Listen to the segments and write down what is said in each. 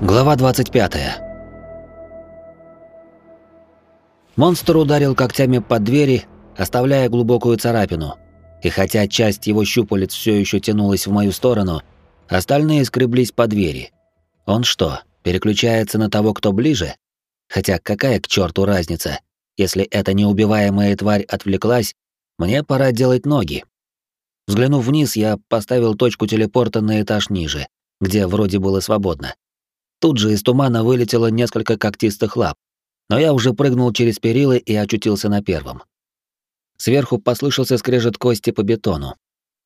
Глава 25. Монстр ударил когтями по двери, оставляя глубокую царапину. И хотя часть его щупалец все еще тянулась в мою сторону, остальные скреблись по двери. Он что, переключается на того, кто ближе? Хотя какая к черту разница? Если эта неубиваемая тварь отвлеклась, мне пора делать ноги. Взглянув вниз, я поставил точку телепорта на этаж ниже, где вроде было свободно. Тут же из тумана вылетело несколько когтистых лап, но я уже прыгнул через перилы и очутился на первом. Сверху послышался скрежет кости по бетону.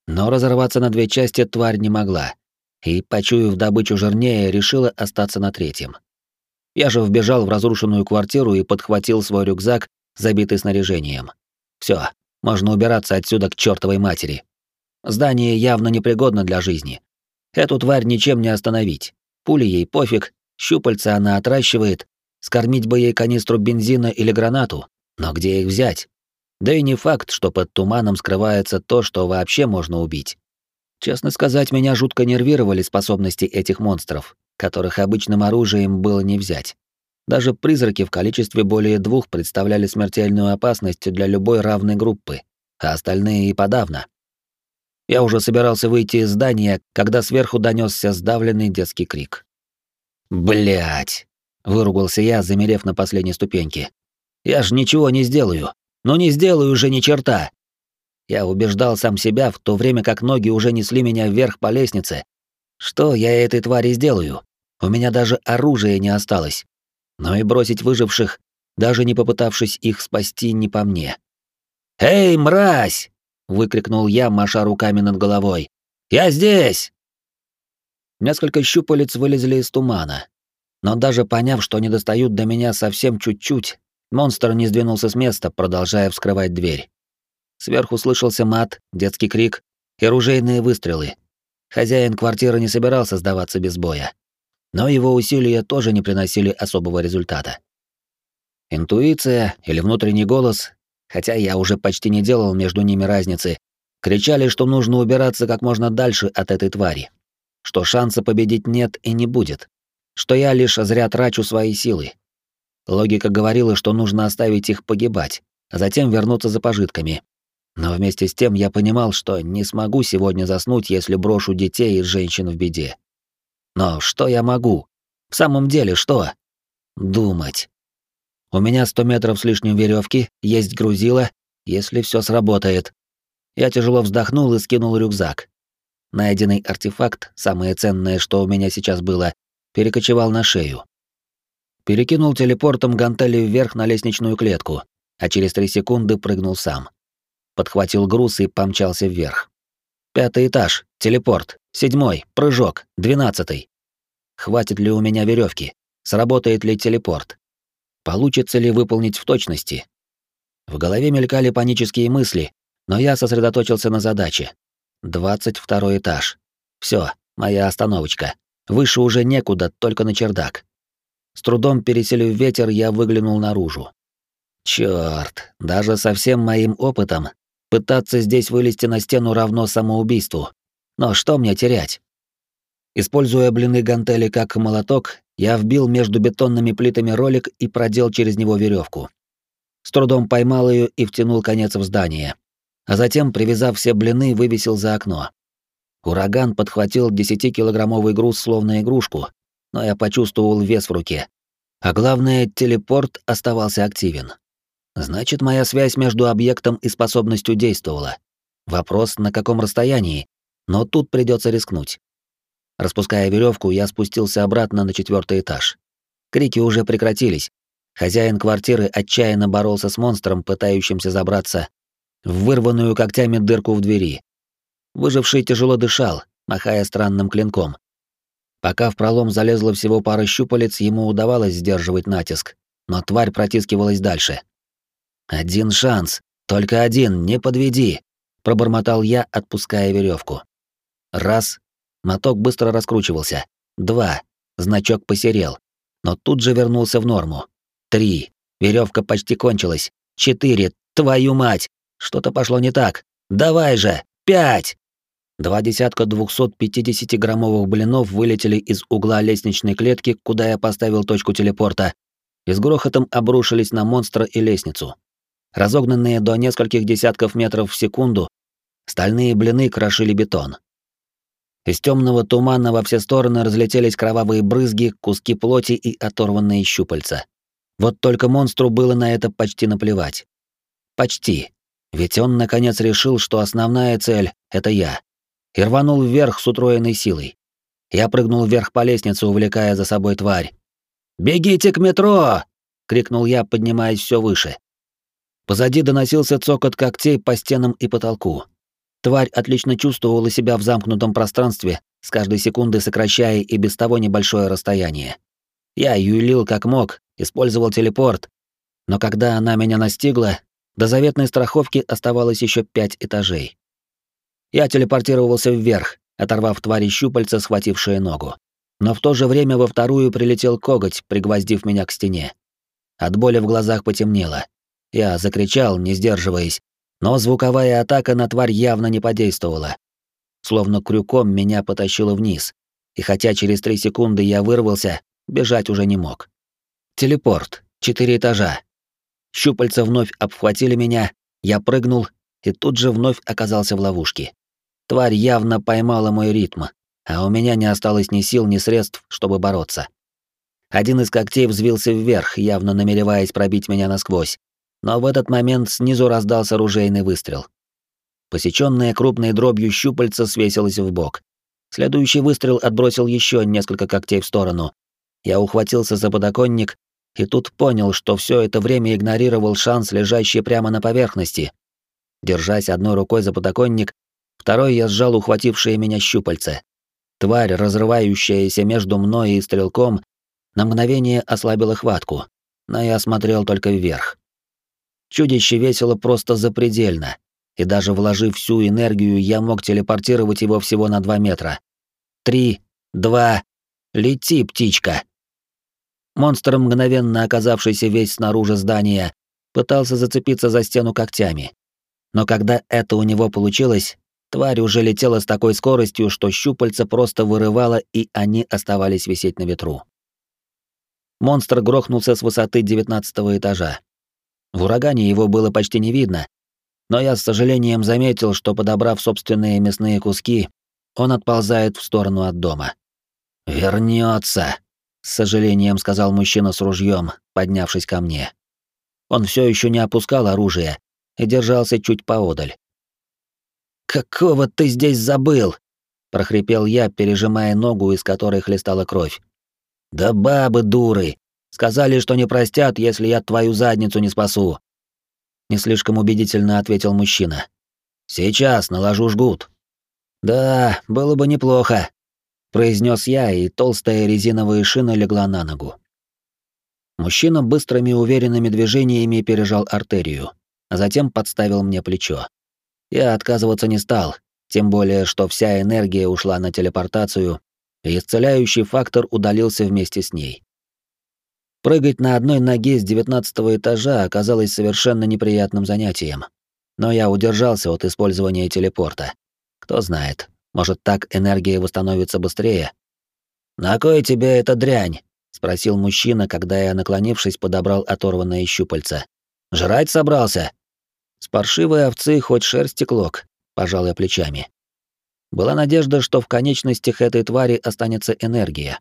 Но разорваться на две части тварь не могла, и, почуяв добычу жирнее, решила остаться на третьем. Я же вбежал в разрушенную квартиру и подхватил свой рюкзак, забитый снаряжением. Все, можно убираться отсюда к чертовой матери. Здание явно непригодно для жизни. Эту тварь ничем не остановить. Пули ей пофиг, щупальца она отращивает, скормить бы ей канистру бензина или гранату, но где их взять? Да и не факт, что под туманом скрывается то, что вообще можно убить. Честно сказать, меня жутко нервировали способности этих монстров, которых обычным оружием было не взять. Даже призраки в количестве более двух представляли смертельную опасность для любой равной группы, а остальные и подавно. Я уже собирался выйти из здания, когда сверху донесся сдавленный детский крик. Блять! выругался я, замерев на последней ступеньке. «Я ж ничего не сделаю! Ну не сделаю уже ни черта!» Я убеждал сам себя, в то время как ноги уже несли меня вверх по лестнице. Что я этой твари сделаю? У меня даже оружия не осталось. Но и бросить выживших, даже не попытавшись их спасти, не по мне. «Эй, мразь!» — выкрикнул я, маша руками над головой. «Я здесь!» Несколько щупалец вылезли из тумана. Но даже поняв, что они достают до меня совсем чуть-чуть, монстр не сдвинулся с места, продолжая вскрывать дверь. Сверху слышался мат, детский крик и ружейные выстрелы. Хозяин квартиры не собирался сдаваться без боя. Но его усилия тоже не приносили особого результата. Интуиция или внутренний голос хотя я уже почти не делал между ними разницы, кричали, что нужно убираться как можно дальше от этой твари, что шанса победить нет и не будет, что я лишь зря трачу свои силы. Логика говорила, что нужно оставить их погибать, а затем вернуться за пожитками. Но вместе с тем я понимал, что не смогу сегодня заснуть, если брошу детей и женщин в беде. Но что я могу? В самом деле, что? Думать. У меня 100 метров с лишним веревки, есть грузило, если все сработает. Я тяжело вздохнул и скинул рюкзак. Найденный артефакт, самое ценное, что у меня сейчас было, перекочевал на шею. Перекинул телепортом гантели вверх на лестничную клетку, а через три секунды прыгнул сам. Подхватил груз и помчался вверх. Пятый этаж, телепорт, седьмой, прыжок, двенадцатый. Хватит ли у меня веревки? Сработает ли телепорт? Получится ли выполнить в точности? В голове мелькали панические мысли, но я сосредоточился на задаче. 22 этаж. Все, моя остановочка. Выше уже некуда, только на чердак. С трудом переселив ветер, я выглянул наружу. Чёрт, даже со всем моим опытом пытаться здесь вылезти на стену равно самоубийству. Но что мне терять? Используя блины гантели как молоток, я вбил между бетонными плитами ролик и продел через него веревку. С трудом поймал ее и втянул конец в здание. А затем, привязав все блины, вывесил за окно. Ураган подхватил десятикилограммовый груз словно игрушку, но я почувствовал вес в руке. А главное, телепорт оставался активен. Значит, моя связь между объектом и способностью действовала. Вопрос, на каком расстоянии, но тут придется рискнуть. Распуская веревку, я спустился обратно на четвертый этаж. Крики уже прекратились. Хозяин квартиры отчаянно боролся с монстром, пытающимся забраться в вырванную когтями дырку в двери. Выживший тяжело дышал, махая странным клинком. Пока в пролом залезла всего пара щупалец, ему удавалось сдерживать натиск, но тварь протискивалась дальше. «Один шанс, только один, не подведи», — пробормотал я, отпуская веревку. Раз, Моток быстро раскручивался. Два. Значок посерел. Но тут же вернулся в норму. Три. Веревка почти кончилась. Четыре. Твою мать! Что-то пошло не так. Давай же! Пять! Два десятка 250-граммовых блинов вылетели из угла лестничной клетки, куда я поставил точку телепорта, и с грохотом обрушились на монстра и лестницу. Разогнанные до нескольких десятков метров в секунду, стальные блины крошили бетон. Из темного тумана во все стороны разлетелись кровавые брызги, куски плоти и оторванные щупальца. Вот только монстру было на это почти наплевать. Почти. Ведь он наконец решил, что основная цель — это я. И рванул вверх с утроенной силой. Я прыгнул вверх по лестнице, увлекая за собой тварь. «Бегите к метро!» — крикнул я, поднимаясь все выше. Позади доносился цокот когтей по стенам и потолку. Тварь отлично чувствовала себя в замкнутом пространстве, с каждой секунды сокращая и без того небольшое расстояние. Я юлил как мог, использовал телепорт, но когда она меня настигла, до заветной страховки оставалось еще пять этажей. Я телепортировался вверх, оторвав твари щупальца, схватившие ногу. Но в то же время во вторую прилетел коготь, пригвоздив меня к стене. От боли в глазах потемнело. Я закричал, не сдерживаясь, но звуковая атака на тварь явно не подействовала. Словно крюком меня потащило вниз, и хотя через три секунды я вырвался, бежать уже не мог. Телепорт. Четыре этажа. Щупальца вновь обхватили меня, я прыгнул и тут же вновь оказался в ловушке. Тварь явно поймала мой ритм, а у меня не осталось ни сил, ни средств, чтобы бороться. Один из когтей взвился вверх, явно намереваясь пробить меня насквозь, но в этот момент снизу раздался ружейный выстрел. Посечённая крупной дробью щупальца свесилась в бок. Следующий выстрел отбросил еще несколько когтей в сторону. Я ухватился за подоконник и тут понял, что все это время игнорировал шанс, лежащий прямо на поверхности. Держась одной рукой за подоконник, второй я сжал ухватившее меня щупальце. Тварь, разрывающаяся между мной и стрелком, на мгновение ослабила хватку, но я смотрел только вверх. Чудище весило просто запредельно, и даже вложив всю энергию, я мог телепортировать его всего на два метра. Три, два, лети, птичка! Монстр, мгновенно оказавшийся весь снаружи здания, пытался зацепиться за стену когтями. Но когда это у него получилось, тварь уже летела с такой скоростью, что щупальца просто вырывало, и они оставались висеть на ветру. Монстр грохнулся с высоты девятнадцатого этажа. В урагане его было почти не видно, но я с сожалением заметил, что, подобрав собственные мясные куски, он отползает в сторону от дома. Вернется, с сожалением сказал мужчина с ружьем, поднявшись ко мне. Он все еще не опускал оружие и держался чуть поодаль. «Какого ты здесь забыл?» — прохрипел я, пережимая ногу, из которой хлестала кровь. «Да бабы дуры! Сказали, что не простят, если я твою задницу не спасу. Не слишком убедительно ответил мужчина. Сейчас наложу жгут. Да, было бы неплохо, произнес я, и толстая резиновая шина легла на ногу. Мужчина быстрыми уверенными движениями пережал артерию, а затем подставил мне плечо. Я отказываться не стал, тем более, что вся энергия ушла на телепортацию, и исцеляющий фактор удалился вместе с ней. Прыгать на одной ноге с девятнадцатого этажа оказалось совершенно неприятным занятием. Но я удержался от использования телепорта. Кто знает, может так энергия восстановится быстрее. «На кой тебе эта дрянь?» — спросил мужчина, когда я, наклонившись, подобрал оторванное щупальце. «Жрать собрался?» «С паршивой овцы хоть шерсти клок», — пожал я плечами. Была надежда, что в конечностях этой твари останется энергия.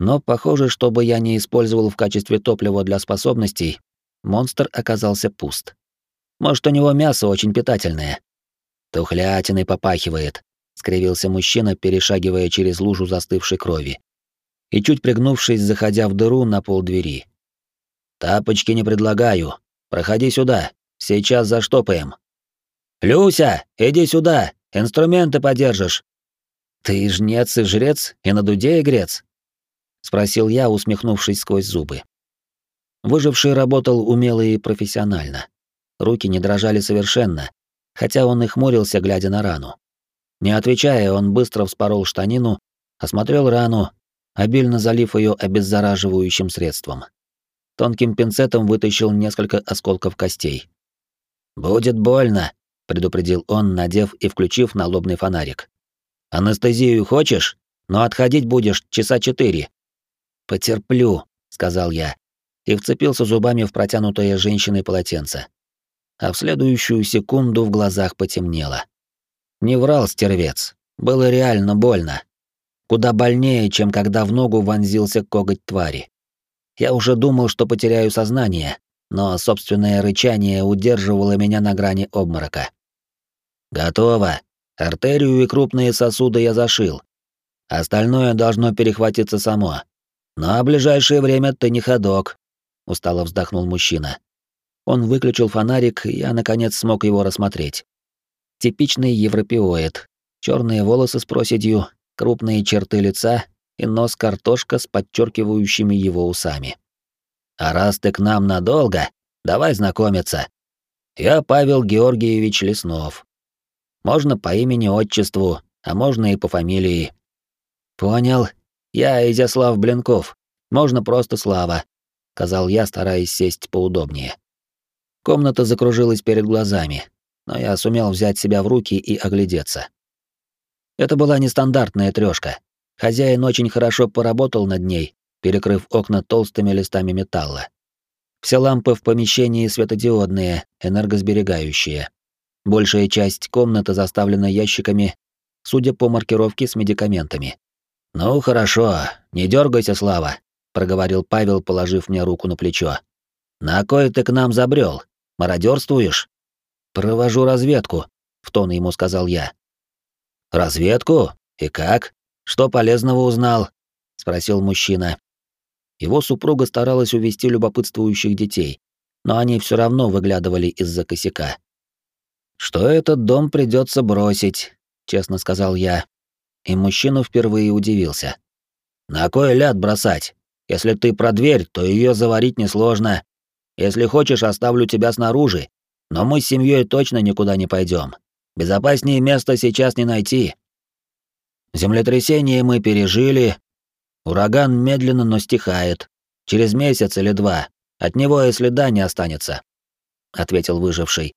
Но, похоже, чтобы я не использовал в качестве топлива для способностей, монстр оказался пуст. Может, у него мясо очень питательное. Тухлятиной попахивает, скривился мужчина, перешагивая через лужу застывшей крови. И чуть пригнувшись, заходя в дыру на пол двери. Тапочки не предлагаю. Проходи сюда. Сейчас заштопаем. Люся, иди сюда. Инструменты подержишь. Ты жнец и жрец, и на дуде игрец. — спросил я, усмехнувшись сквозь зубы. Выживший работал умело и профессионально. Руки не дрожали совершенно, хотя он и хмурился, глядя на рану. Не отвечая, он быстро вспорол штанину, осмотрел рану, обильно залив ее обеззараживающим средством. Тонким пинцетом вытащил несколько осколков костей. «Будет больно», — предупредил он, надев и включив налобный фонарик. Анестезию хочешь? Но отходить будешь часа четыре». «Потерплю», — сказал я, и вцепился зубами в протянутое женщиной полотенце. А в следующую секунду в глазах потемнело. Не врал стервец, было реально больно. Куда больнее, чем когда в ногу вонзился коготь твари. Я уже думал, что потеряю сознание, но собственное рычание удерживало меня на грани обморока. «Готово. Артерию и крупные сосуды я зашил. Остальное должно перехватиться само. В ближайшее время ты не ходок», — устало вздохнул мужчина. Он выключил фонарик, и я, наконец, смог его рассмотреть. Типичный европеоид. черные волосы с проседью, крупные черты лица и нос-картошка с подчеркивающими его усами. «А раз ты к нам надолго, давай знакомиться. Я Павел Георгиевич Леснов. Можно по имени-отчеству, а можно и по фамилии». «Понял. Я Изяслав Блинков. Можно просто Слава», — сказал я, стараясь сесть поудобнее. Комната закружилась перед глазами, но я сумел взять себя в руки и оглядеться. Это была нестандартная трёшка. Хозяин очень хорошо поработал над ней, перекрыв окна толстыми листами металла. Все лампы в помещении светодиодные, энергосберегающие. Большая часть комнаты заставлена ящиками, судя по маркировке с медикаментами. «Ну, хорошо, не дергайся, Слава», — проговорил Павел, положив мне руку на плечо. «На кой ты к нам забрел? Мародерствуешь?» «Провожу разведку», — в тон ему сказал я. «Разведку? И как? Что полезного узнал?» — спросил мужчина. Его супруга старалась увести любопытствующих детей, но они все равно выглядывали из-за косяка. «Что этот дом придется бросить», — честно сказал я. И мужчина впервые удивился. «На кой ляд бросать? Если ты про дверь, то ее заварить несложно. Если хочешь, оставлю тебя снаружи, но мы с семьей точно никуда не пойдем. Безопаснее места сейчас не найти. Землетрясение мы пережили. Ураган медленно, но стихает. Через месяц или два от него и следа не останется, ответил выживший.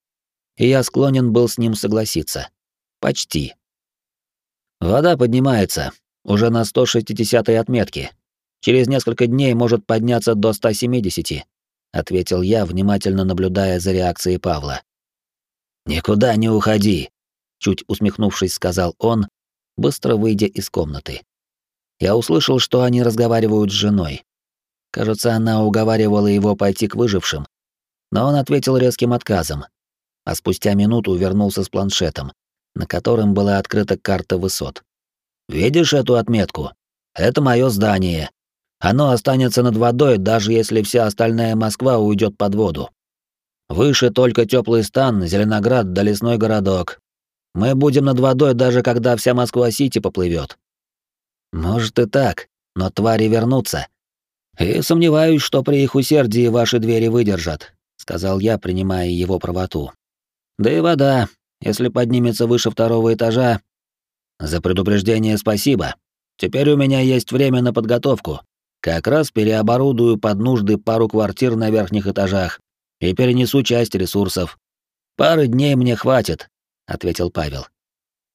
И я склонен был с ним согласиться. Почти. Вода поднимается, уже на 160-й отметке. Через несколько дней может подняться до 170, ответил я, внимательно наблюдая за реакцией Павла. «Никуда не уходи», — чуть усмехнувшись, сказал он, быстро выйдя из комнаты. Я услышал, что они разговаривают с женой. Кажется, она уговаривала его пойти к выжившим, но он ответил резким отказом, а спустя минуту вернулся с планшетом, на котором была открыта карта высот. «Видишь эту отметку? Это мое здание. Оно останется над водой, даже если вся остальная Москва уйдет под воду. Выше только теплый стан, Зеленоград да лесной городок. Мы будем над водой, даже когда вся Москва-Сити поплывет. Может и так, но твари вернутся. И сомневаюсь, что при их усердии ваши двери выдержат, сказал я, принимая его правоту. Да и вода, если поднимется выше второго этажа. За предупреждение спасибо. Теперь у меня есть время на подготовку. Как раз переоборудую под нужды пару квартир на верхних этажах и перенесу часть ресурсов. Пары дней мне хватит, ответил Павел.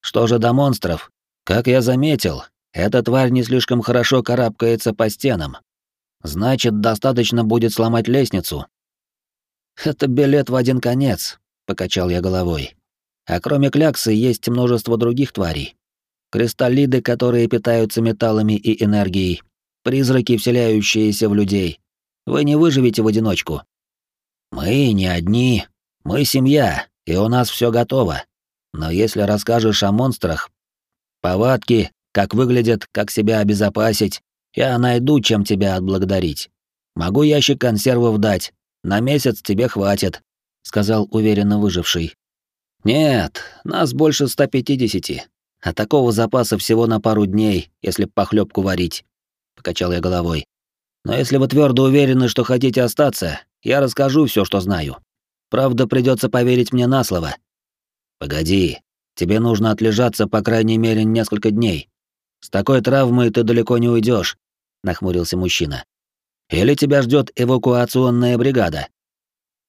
Что же до монстров? Как я заметил, эта тварь не слишком хорошо карабкается по стенам. Значит, достаточно будет сломать лестницу. Это билет в один конец, покачал я головой. А кроме кляксы есть множество других тварей. Кристаллиды, которые питаются металлами и энергией, призраки, вселяющиеся в людей. Вы не выживете в одиночку. Мы не одни, мы семья, и у нас все готово. Но если расскажешь о монстрах, повадки, как выглядят, как себя обезопасить, я найду, чем тебя отблагодарить. Могу ящик консервов дать, на месяц тебе хватит, сказал уверенно выживший. Нет, нас больше 150, а такого запаса всего на пару дней, если похлебку варить, покачал я головой. Но если вы твердо уверены, что хотите остаться, я расскажу все, что знаю. Правда, придется поверить мне на слово. Погоди, тебе нужно отлежаться по крайней мере несколько дней. С такой травмой ты далеко не уйдешь, нахмурился мужчина. Или тебя ждет эвакуационная бригада?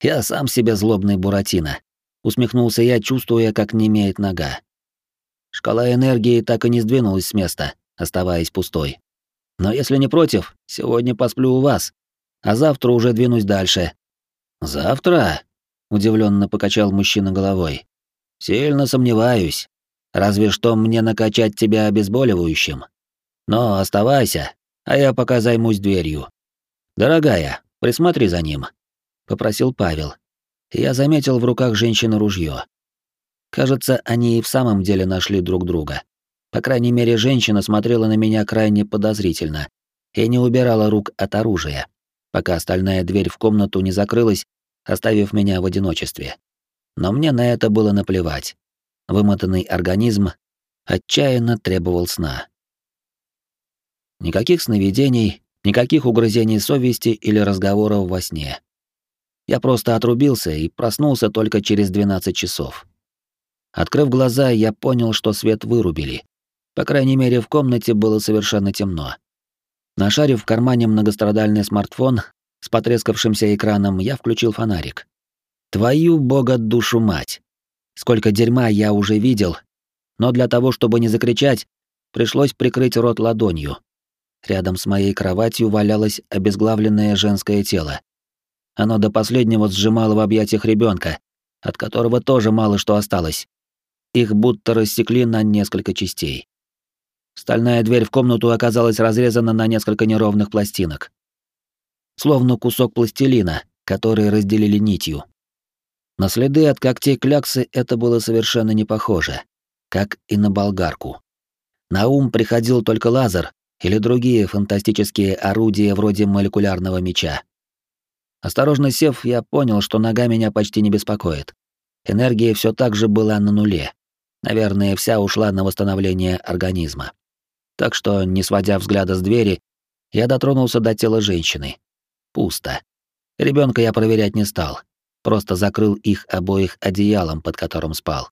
Я сам себе злобный буратино, усмехнулся я, чувствуя, как немеет нога. Шкала энергии так и не сдвинулась с места, оставаясь пустой. Но если не против, сегодня посплю у вас, а завтра уже двинусь дальше. Завтра? удивленно покачал мужчина головой. Сильно сомневаюсь. Разве что мне накачать тебя обезболивающим. Но оставайся, а я пока займусь дверью. Дорогая, присмотри за ним, попросил Павел. Я заметил в руках женщины ружье. Кажется, они и в самом деле нашли друг друга. По крайней мере, женщина смотрела на меня крайне подозрительно и не убирала рук от оружия, пока остальная дверь в комнату не закрылась, оставив меня в одиночестве. Но мне на это было наплевать. Вымотанный организм отчаянно требовал сна. Никаких сновидений, никаких угрызений совести или разговоров во сне. Я просто отрубился и проснулся только через 12 часов. Открыв глаза, я понял, что свет вырубили. По крайней мере, в комнате было совершенно темно. Нашарив в кармане многострадальный смартфон с потрескавшимся экраном, я включил фонарик. Твою бога душу мать! Сколько дерьма я уже видел, но для того, чтобы не закричать, пришлось прикрыть рот ладонью. Рядом с моей кроватью валялось обезглавленное женское тело. Оно до последнего сжимало в объятиях ребенка, от которого тоже мало что осталось. Их будто рассекли на несколько частей. Стальная дверь в комнату оказалась разрезана на несколько неровных пластинок. Словно кусок пластилина, который разделили нитью. На следы от когтей кляксы это было совершенно не похоже, как и на болгарку. На ум приходил только лазер или другие фантастические орудия вроде молекулярного меча. Осторожно сев, я понял, что нога меня почти не беспокоит. Энергия все так же была на нуле. Наверное, вся ушла на восстановление организма. Так что, не сводя взгляда с двери, я дотронулся до тела женщины. Пусто. Ребенка я проверять не стал. Просто закрыл их обоих одеялом, под которым спал.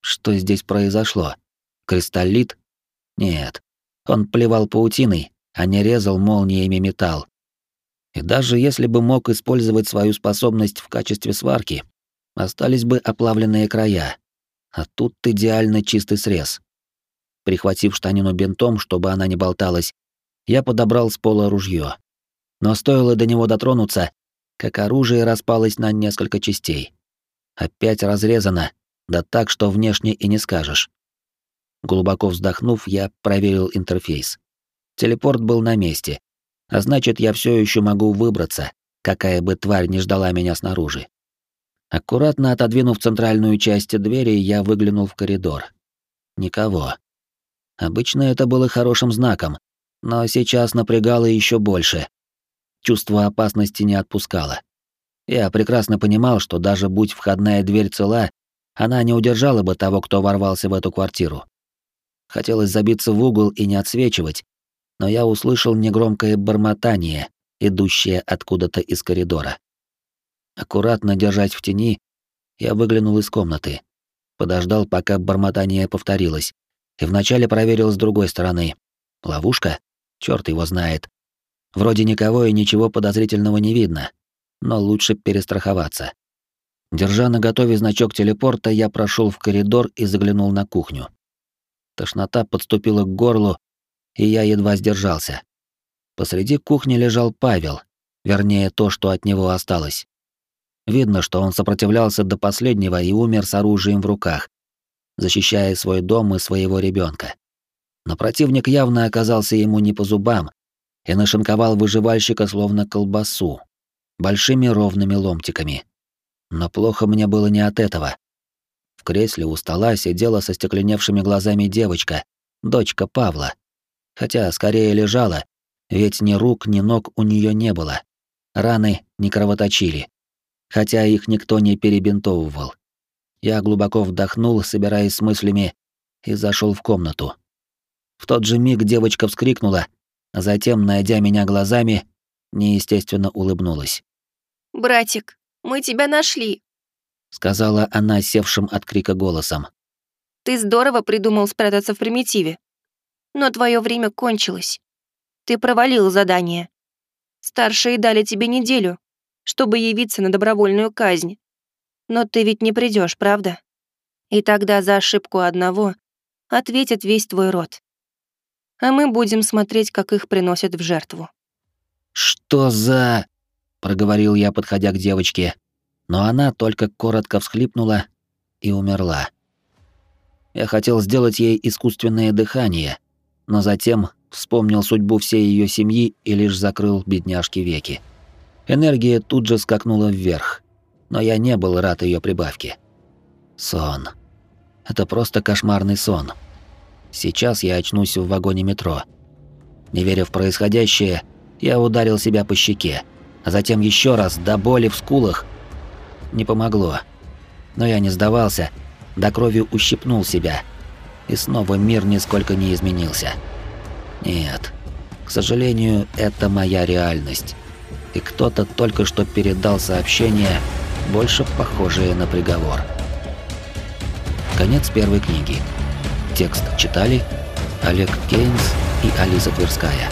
Что здесь произошло? Кристаллит? Нет. Он плевал паутиной, а не резал молниями металл. И даже если бы мог использовать свою способность в качестве сварки, остались бы оплавленные края, а тут идеально чистый срез. Прихватив штанину бинтом, чтобы она не болталась, я подобрал с пола ружье. Но стоило до него дотронуться, как оружие распалось на несколько частей. Опять разрезано, да так, что внешне и не скажешь. Глубоко вздохнув, я проверил интерфейс. Телепорт был на месте, а значит, я все еще могу выбраться, какая бы тварь не ждала меня снаружи. Аккуратно отодвинув центральную часть двери, я выглянул в коридор. Никого. Обычно это было хорошим знаком, но сейчас напрягало еще больше. Чувство опасности не отпускало. Я прекрасно понимал, что даже будь входная дверь цела, она не удержала бы того, кто ворвался в эту квартиру. Хотелось забиться в угол и не отсвечивать, но я услышал негромкое бормотание, идущее откуда-то из коридора. Аккуратно держась в тени, я выглянул из комнаты. Подождал, пока бормотание повторилось, и вначале проверил с другой стороны. Ловушка? Черт его знает. Вроде никого и ничего подозрительного не видно, но лучше перестраховаться. Держа на готове значок телепорта, я прошел в коридор и заглянул на кухню. Тошнота подступила к горлу, и я едва сдержался. Посреди кухни лежал Павел, вернее, то, что от него осталось. Видно, что он сопротивлялся до последнего и умер с оружием в руках, защищая свой дом и своего ребенка. Но противник явно оказался ему не по зубам и нашинковал выживальщика словно колбасу, большими ровными ломтиками. Но плохо мне было не от этого. В кресле у стола сидела со стекленевшими глазами девочка, дочка Павла. Хотя скорее лежала, ведь ни рук, ни ног у нее не было. Раны не кровоточили хотя их никто не перебинтовывал. Я глубоко вдохнул, собираясь с мыслями, и зашел в комнату. В тот же миг девочка вскрикнула, а затем, найдя меня глазами, неестественно улыбнулась. «Братик, мы тебя нашли», — сказала она севшим от крика голосом. «Ты здорово придумал спрятаться в примитиве. Но твое время кончилось. Ты провалил задание. Старшие дали тебе неделю, чтобы явиться на добровольную казнь. Но ты ведь не придешь, правда? И тогда за ошибку одного ответит весь твой род. А мы будем смотреть, как их приносят в жертву. «Что за...» — проговорил я, подходя к девочке, но она только коротко всхлипнула и умерла. Я хотел сделать ей искусственное дыхание, но затем вспомнил судьбу всей ее семьи и лишь закрыл бедняжке веки. Энергия тут же скакнула вверх, но я не был рад ее прибавке. Сон. Это просто кошмарный сон. Сейчас я очнусь в вагоне метро. Не веря в происходящее, я ударил себя по щеке, а затем еще раз до боли в скулах. Не помогло. Но я не сдавался, до крови ущипнул себя. И снова мир нисколько не изменился. Нет. К сожалению, это моя реальность. И кто-то только что передал сообщение, больше похожее на приговор. Конец первой книги. Текст читали Олег Кейнс и Алиса Тверская.